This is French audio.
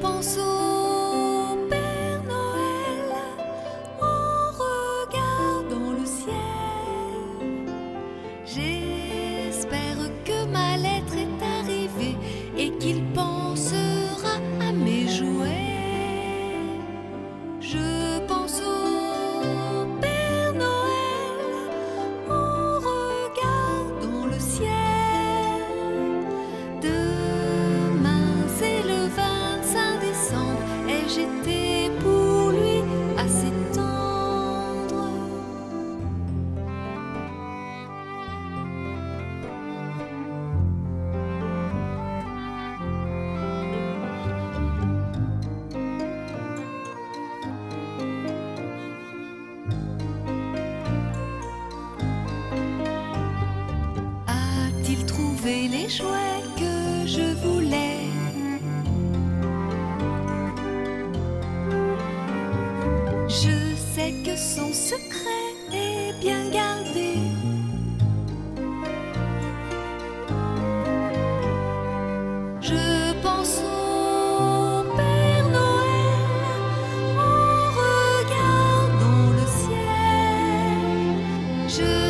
pense au Père Noël en regardant le ciel. J'espère que pour lui assez tendre. A-t-il trouvé les jouets que je voulais Je sais que son secret est bien gardé. Je pense au Père Noël en regardant le ciel. Je